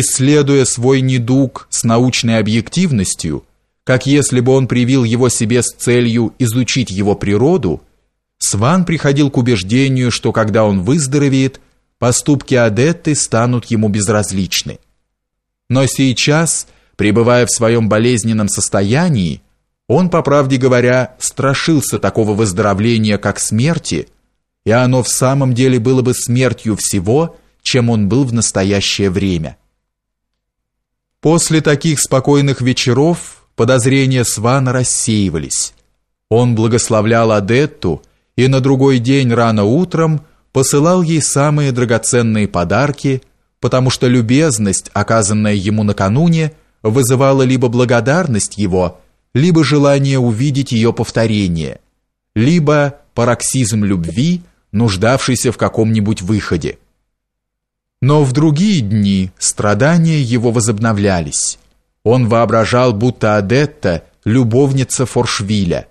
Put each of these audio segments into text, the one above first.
исследуя свой недуг с научной объективностью, как если бы он привил его себе с целью изучить его природу, Сван приходил к убеждению, что когда он выздоровеет, поступки Адетты станут ему безразличны. Но сейчас, пребывая в своем болезненном состоянии, он, по правде говоря, страшился такого выздоровления, как смерти, и оно в самом деле было бы смертью всего, чем он был в настоящее время. После таких спокойных вечеров подозрения Свана рассеивались. Он благословлял Адетту и на другой день рано утром посылал ей самые драгоценные подарки, потому что любезность, оказанная ему накануне, вызывала либо благодарность его, либо желание увидеть ее повторение, либо пароксизм любви, нуждавшийся в каком-нибудь выходе. Но в другие дни страдания его возобновлялись. Он воображал, будто Адетта – любовница Форшвиля.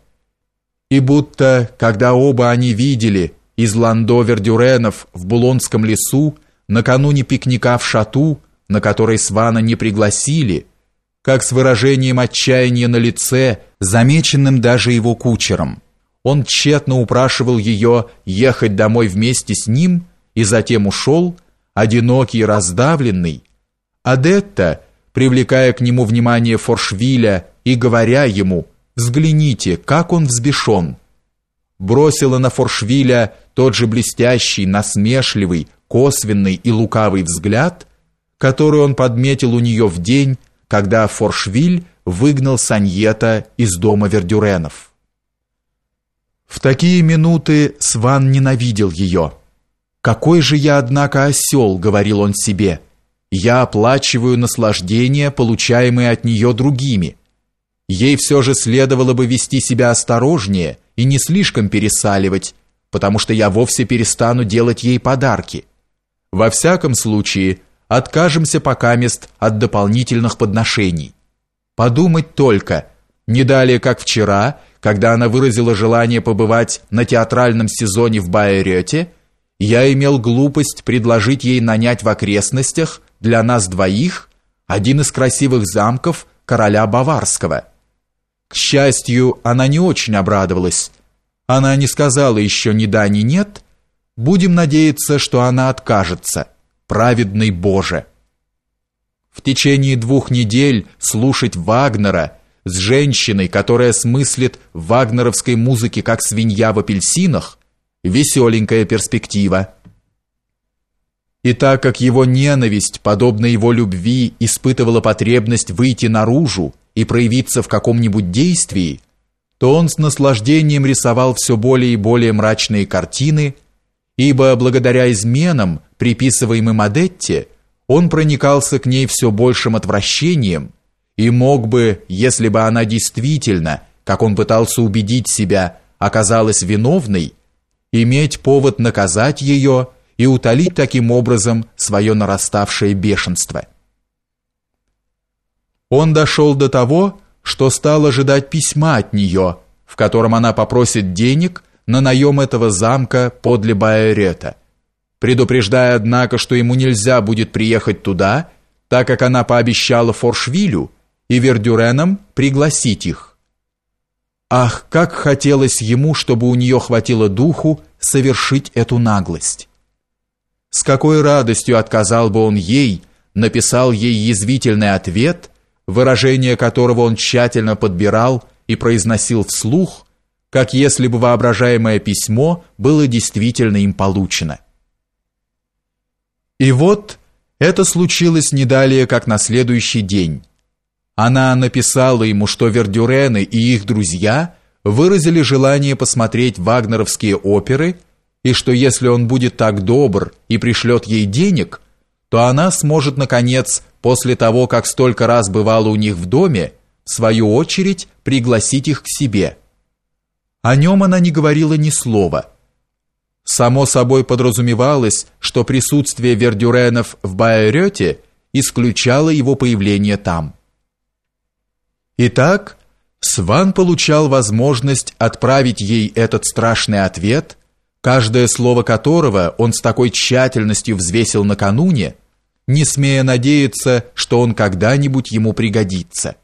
И будто, когда оба они видели из Ландовер-Дюренов в Булонском лесу накануне пикника в Шату, на который Свана не пригласили, как с выражением отчаяния на лице, замеченным даже его кучером. Он тщетно упрашивал ее ехать домой вместе с ним и затем ушел, одинокий и раздавленный, Адетта, привлекая к нему внимание Форшвиля и говоря ему «Взгляните, как он взбешен», бросила на Форшвиля тот же блестящий, насмешливый, косвенный и лукавый взгляд, который он подметил у нее в день, когда Форшвиль выгнал Саньета из дома Вердюренов. В такие минуты Сван ненавидел ее – «Какой же я, однако, осел», — говорил он себе. «Я оплачиваю наслаждения, получаемые от нее другими. Ей все же следовало бы вести себя осторожнее и не слишком пересаливать, потому что я вовсе перестану делать ей подарки. Во всяком случае, откажемся пока мест от дополнительных подношений. Подумать только, не далее как вчера, когда она выразила желание побывать на театральном сезоне в Байерете, я имел глупость предложить ей нанять в окрестностях для нас двоих один из красивых замков короля Баварского. К счастью, она не очень обрадовалась. Она не сказала еще ни да, ни нет. Будем надеяться, что она откажется. Праведный Боже! В течение двух недель слушать Вагнера с женщиной, которая смыслит в вагнеровской музыке как свинья в апельсинах, веселенькая перспектива. И так как его ненависть, подобно его любви, испытывала потребность выйти наружу и проявиться в каком-нибудь действии, то он с наслаждением рисовал все более и более мрачные картины, ибо благодаря изменам, приписываемым Адетте, он проникался к ней все большим отвращением и мог бы, если бы она действительно, как он пытался убедить себя, оказалась виновной, иметь повод наказать ее и утолить таким образом свое нараставшее бешенство. Он дошел до того, что стал ожидать письма от нее, в котором она попросит денег на наем этого замка подле Байерета, предупреждая, однако, что ему нельзя будет приехать туда, так как она пообещала Форшвилю и Вердюренам пригласить их. Ах, как хотелось ему, чтобы у нее хватило духу совершить эту наглость. С какой радостью отказал бы он ей, написал ей язвительный ответ, выражение которого он тщательно подбирал и произносил вслух, как если бы воображаемое письмо было действительно им получено. И вот это случилось не далее, как на следующий день. Она написала ему, что Вердюрены и их друзья выразили желание посмотреть вагнеровские оперы, и что если он будет так добр и пришлет ей денег, то она сможет, наконец, после того, как столько раз бывала у них в доме, в свою очередь пригласить их к себе. О нем она не говорила ни слова. Само собой подразумевалось, что присутствие Вердюренов в Байерете исключало его появление там. Итак, Сван получал возможность отправить ей этот страшный ответ, каждое слово которого он с такой тщательностью взвесил накануне, не смея надеяться, что он когда-нибудь ему пригодится.